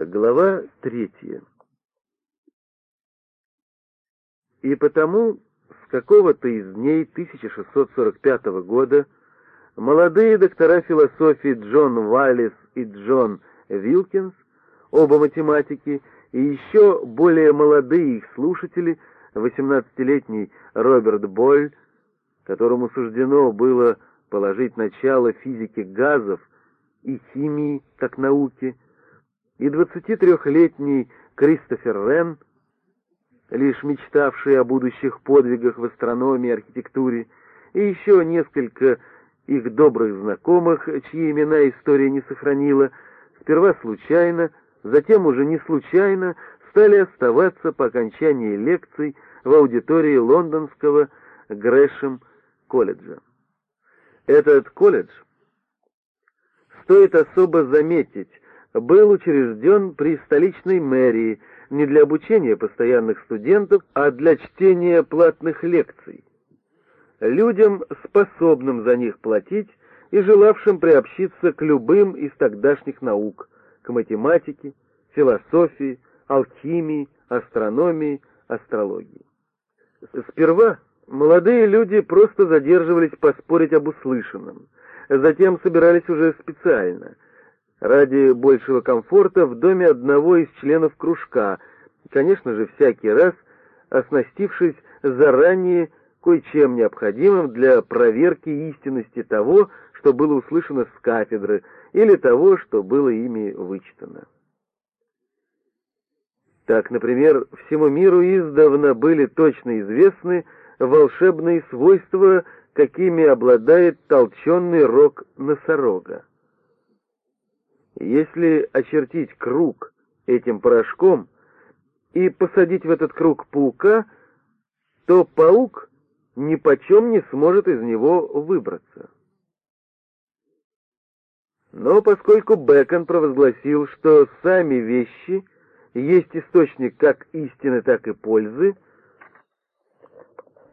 Глава третья. И потому с какого-то из дней 1645 года молодые доктора философии Джон Валлис и Джон Вилкинс, оба математики, и еще более молодые их слушатели, 18-летний Роберт Боль, которому суждено было положить начало физике газов и химии как науки, и 23-летний Кристофер Рен, лишь мечтавший о будущих подвигах в астрономии и архитектуре, и еще несколько их добрых знакомых, чьи имена история не сохранила, сперва случайно, затем уже не случайно, стали оставаться по окончании лекций в аудитории лондонского Грэшем колледжа. Этот колледж, стоит особо заметить, был учрежден при столичной мэрии не для обучения постоянных студентов, а для чтения платных лекций. Людям, способным за них платить и желавшим приобщиться к любым из тогдашних наук, к математике, философии, алхимии, астрономии, астрологии. Сперва молодые люди просто задерживались поспорить об услышанном, затем собирались уже специально – ради большего комфорта в доме одного из членов кружка, конечно же, всякий раз оснастившись заранее кое-чем необходимым для проверки истинности того, что было услышано с кафедры, или того, что было ими вычитано. Так, например, всему миру издавна были точно известны волшебные свойства, какими обладает толченый рог носорога. Если очертить круг этим порошком и посадить в этот круг паука, то паук ни почем не сможет из него выбраться. Но поскольку Бэкон провозгласил, что сами вещи есть источник как истины, так и пользы,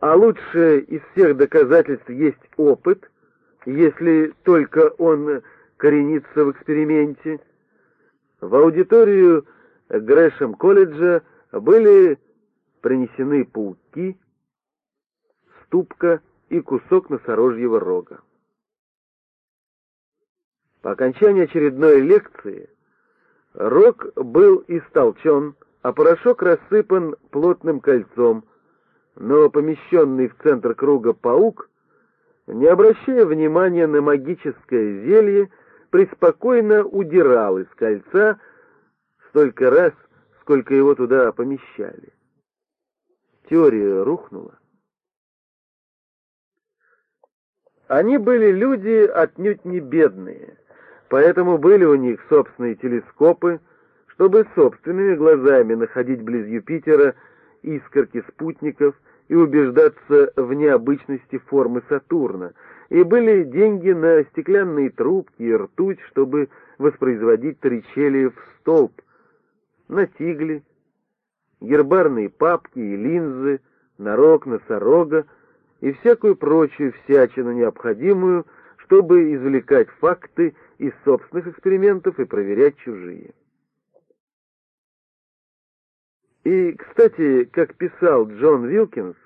а лучшее из всех доказательств есть опыт, если только он корениться в эксперименте. В аудиторию Грэшем колледжа были принесены пауки, ступка и кусок носорожьего рога. По окончании очередной лекции рог был истолчен, а порошок рассыпан плотным кольцом, но помещенный в центр круга паук, не обращая внимания на магическое зелье, преспокойно удирал из кольца столько раз, сколько его туда помещали. Теория рухнула. Они были люди отнюдь не бедные, поэтому были у них собственные телескопы, чтобы собственными глазами находить близ Юпитера искорки спутников и убеждаться в необычности формы Сатурна, и были деньги на стеклянные трубки и ртуть, чтобы воспроизводить Торричелли в столб, на тигли, гербарные папки и линзы, на рог, носорога и всякую прочую всячину необходимую, чтобы извлекать факты из собственных экспериментов и проверять чужие. И, кстати, как писал Джон Вилкинс,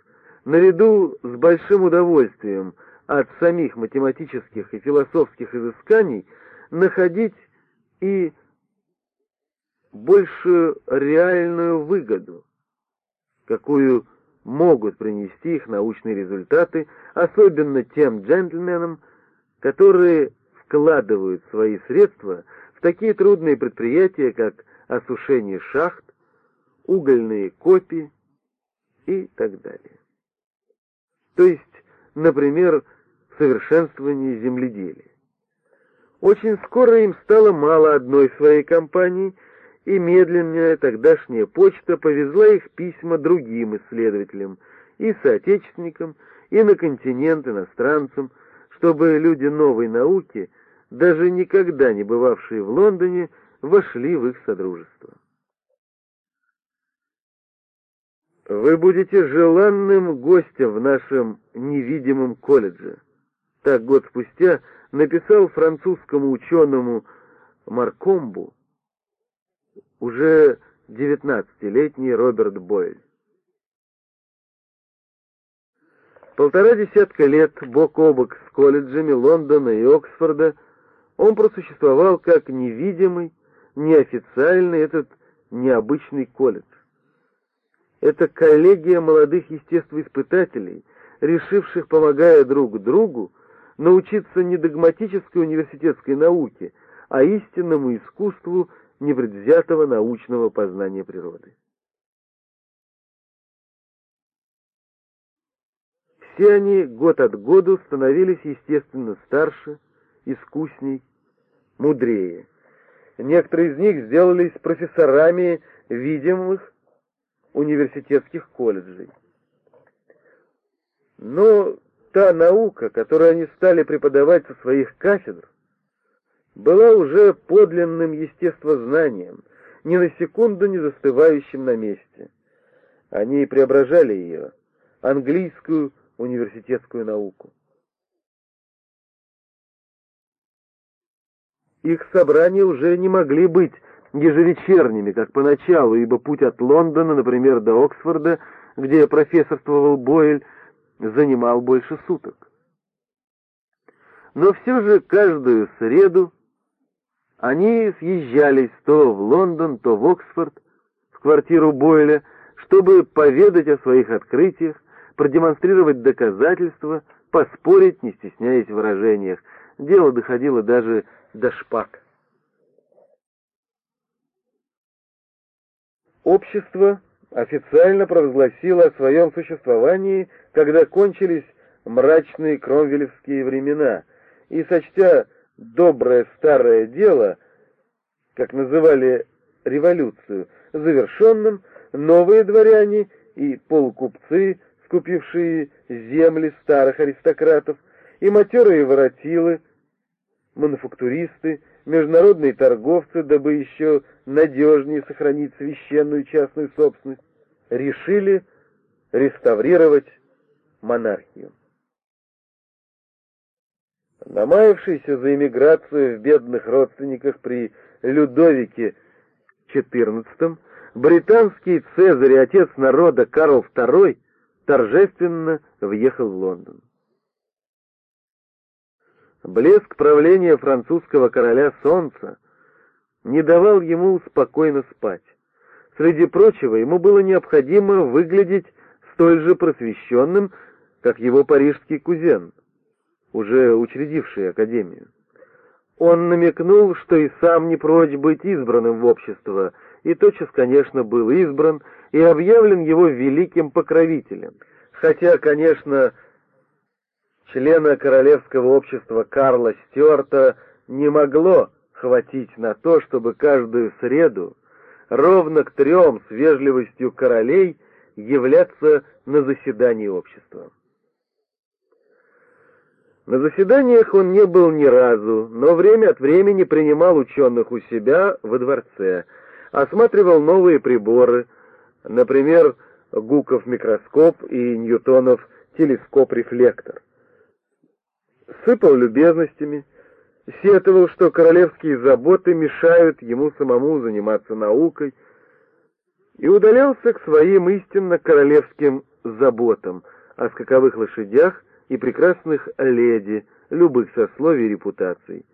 наряду с большим удовольствием – от самих математических и философских изысканий находить и большую реальную выгоду, какую могут принести их научные результаты, особенно тем джентльменам, которые вкладывают свои средства в такие трудные предприятия, как осушение шахт, угольные копии и так далее. То есть, например, совершенствовании земледелия. Очень скоро им стало мало одной своей компании, и медленная тогдашняя почта повезла их письма другим исследователям, и соотечественникам, и на континент иностранцам, чтобы люди новой науки, даже никогда не бывавшие в Лондоне, вошли в их содружество. Вы будете желанным гостем в нашем невидимом колледже так год спустя написал французскому ученому Маркомбу, уже девятнадцатилетний Роберт Бойль. Полтора десятка лет бок о бок с колледжами Лондона и Оксфорда он просуществовал как невидимый, неофициальный этот необычный колледж. Это коллегия молодых естествоиспытателей, решивших, помогая друг другу, научиться не догматической университетской науке, а истинному искусству непредвзятого научного познания природы. Все они год от года становились, естественно, старше, искусней, мудрее. Некоторые из них сделались профессорами видимых университетских колледжей. Но та наука, которую они стали преподавать со своих кафедр, была уже подлинным естествознанием, ни на секунду не застывающим на месте. Они преображали ее, английскую университетскую науку. Их собрания уже не могли быть ежевечерними, как поначалу, ибо путь от Лондона, например, до Оксфорда, где профессорствовал Бойль, занимал больше суток. Но все же каждую среду они съезжались то в Лондон, то в Оксфорд, в квартиру Бойля, чтобы поведать о своих открытиях, продемонстрировать доказательства, поспорить, не стесняясь в выражениях. Дело доходило даже до шпаг. Общество официально провозгласило о своем существовании, когда кончились мрачные кромвелевские времена, и, сочтя доброе старое дело, как называли революцию, завершенным, новые дворяне и полукупцы скупившие земли старых аристократов, и матерые воротилы, мануфактуристы, международные торговцы, дабы еще надежнее сохранить священную частную собственность, решили реставрировать монархию. Намаявшийся за эмиграцию в бедных родственниках при Людовике XIV, британский цезарь и отец народа Карл II торжественно въехал в Лондон. Блеск правления французского короля Солнца не давал ему спокойно спать. Среди прочего, ему было необходимо выглядеть столь же просвещенным, как его парижский кузен, уже учредивший академию. Он намекнул, что и сам не прочь быть избранным в общество, и тотчас, конечно, был избран и объявлен его великим покровителем. Хотя, конечно, члена Королевского общества Карла Стюарта не могло хватить на то, чтобы каждую среду ровно к трем с вежливостью королей являться на заседании общества. На заседаниях он не был ни разу, но время от времени принимал ученых у себя во дворце, осматривал новые приборы, например, Гуков микроскоп и Ньютонов телескоп-рефлектор. Сыпал любезностями, сетовал, что королевские заботы мешают ему самому заниматься наукой, и удалялся к своим истинно королевским заботам о скаковых лошадях и прекрасных леди любых сословий и репутаций.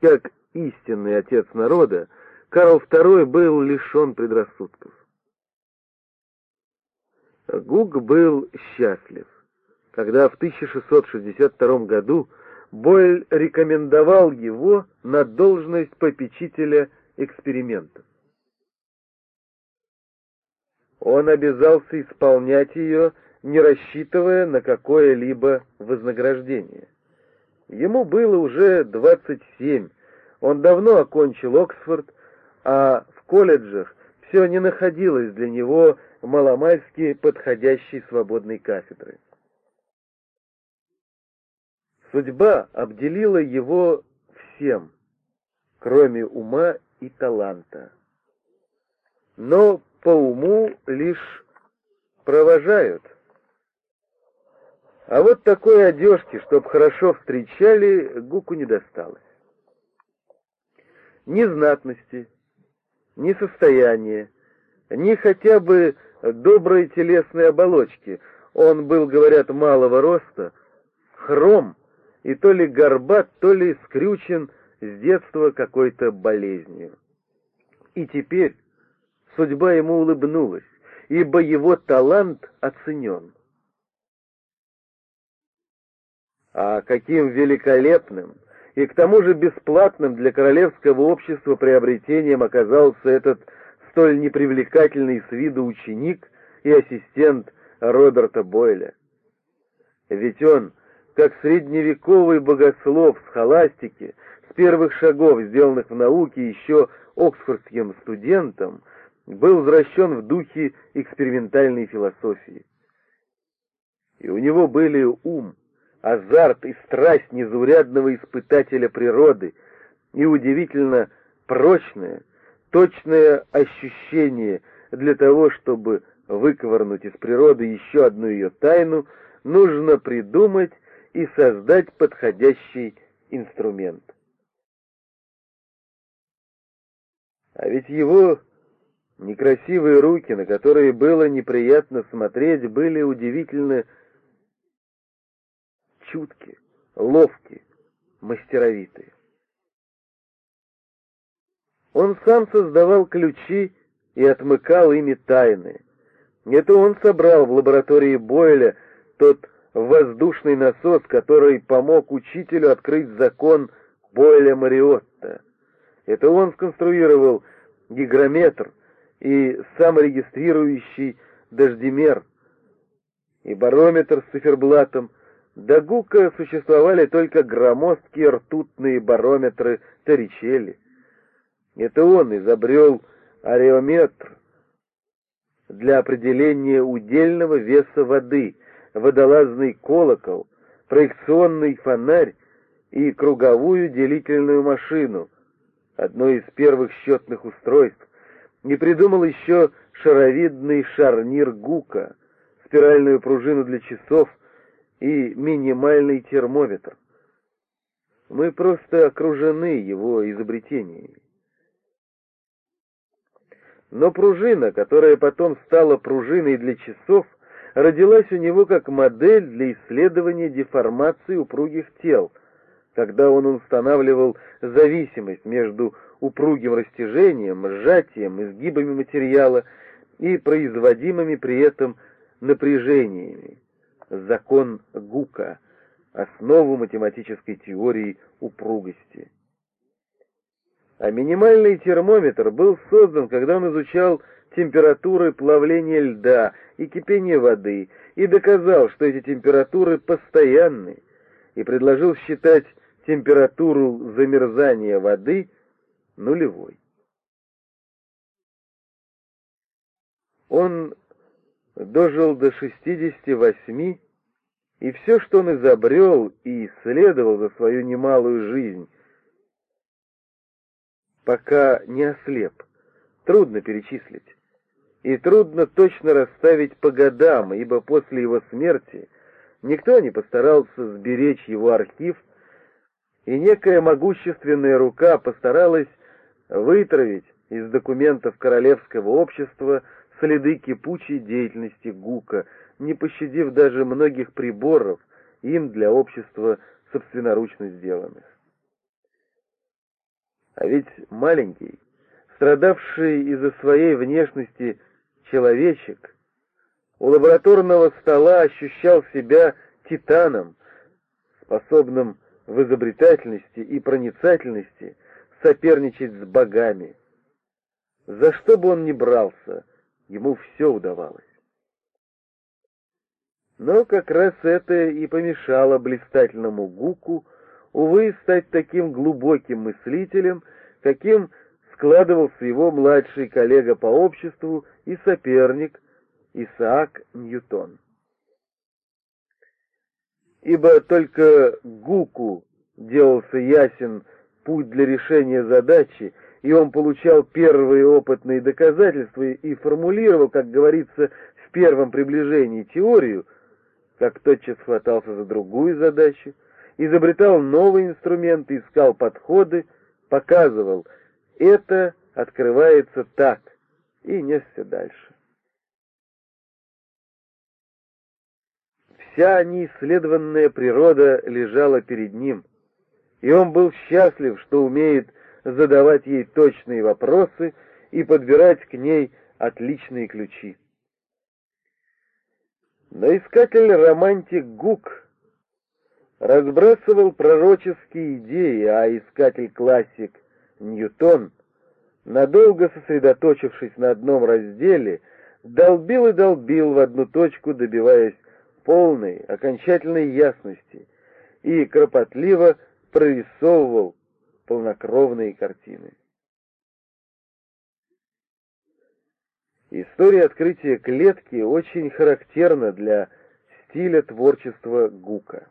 Как истинный отец народа, Карл II был лишен предрассудков. Гук был счастлив, когда в 1662 году Бойль рекомендовал его на должность попечителя экспериментов. Он обязался исполнять ее, не рассчитывая на какое-либо вознаграждение. Ему было уже 27, он давно окончил Оксфорд, а в колледжах все не находилось для него маломальски подходящей свободной кафедры. Судьба обделила его всем, кроме ума и таланта. Но по уму лишь провожают. А вот такой одежки, чтоб хорошо встречали, Гуку не досталось. Ни знатности, ни состояния, ни хотя бы доброй телесной оболочки. Он был, говорят, малого роста, хром и то ли горбат, то ли скрючен с детства какой-то болезнью. И теперь судьба ему улыбнулась, ибо его талант оценен. А каким великолепным и к тому же бесплатным для королевского общества приобретением оказался этот столь непривлекательный с виду ученик и ассистент Роберта Бойля. Ведь он, как средневековый богослов с холастики, с первых шагов, сделанных в науке еще оксфордским студентом, был возвращен в духе экспериментальной философии. И у него были ум, азарт и страсть незаурядного испытателя природы и удивительно прочное, точное ощущение для того, чтобы выковырнуть из природы еще одну ее тайну, нужно придумать и создать подходящий инструмент. А ведь его некрасивые руки, на которые было неприятно смотреть, были удивительно чутки, ловки, мастеровитые. Он сам создавал ключи и отмыкал ими тайны. Это он собрал в лаборатории Бойля тот воздушный насос, который помог учителю открыть закон Бойля-Мариотта. Это он сконструировал гигрометр и саморегистрирующий дождемер, и барометр с циферблатом, до Гука существовали только громоздкие ртутные барометры Торричелли. Это он изобрел ареометр для определения удельного веса воды, водолазный колокол, проекционный фонарь и круговую делительную машину, одно из первых счетных устройств, не придумал еще шаровидный шарнир Гука, спиральную пружину для часов — и минимальный термометр. Мы просто окружены его изобретениями. Но пружина, которая потом стала пружиной для часов, родилась у него как модель для исследования деформации упругих тел, когда он устанавливал зависимость между упругим растяжением, сжатием, изгибами материала и производимыми при этом напряжениями закон Гука, основу математической теории упругости. А минимальный термометр был создан, когда он изучал температуры плавления льда и кипения воды, и доказал, что эти температуры постоянны, и предложил считать температуру замерзания воды нулевой. Он дожил до 68, и все, что он изобрел и исследовал за свою немалую жизнь, пока не ослеп, трудно перечислить. И трудно точно расставить по годам, ибо после его смерти никто не постарался сберечь его архив, и некая могущественная рука постаралась вытравить из документов Королевского общества следы кипучей деятельности Гука, не пощадив даже многих приборов, им для общества собственноручно сделанных. А ведь маленький, страдавший из-за своей внешности человечек, у лабораторного стола ощущал себя титаном, способным в изобретательности и проницательности соперничать с богами. За что бы он ни брался, ему все удавалось. Но как раз это и помешало блистательному Гуку, увы, стать таким глубоким мыслителем, каким складывался его младший коллега по обществу и соперник Исаак Ньютон. Ибо только Гуку делался ясен путь для решения задачи, и он получал первые опытные доказательства и формулировал, как говорится, в первом приближении теорию, как тотчас хватался за другую задачу, изобретал новые инструменты, искал подходы, показывал, это открывается так, и несся дальше. Вся неисследованная природа лежала перед ним, и он был счастлив, что умеет задавать ей точные вопросы и подбирать к ней отличные ключи. Но искатель-романтик Гук разбрасывал пророческие идеи, а искатель-классик Ньютон, надолго сосредоточившись на одном разделе, долбил и долбил в одну точку, добиваясь полной, окончательной ясности, и кропотливо прорисовывал полнокровные картины. История открытия клетки очень характерна для стиля творчества Гука.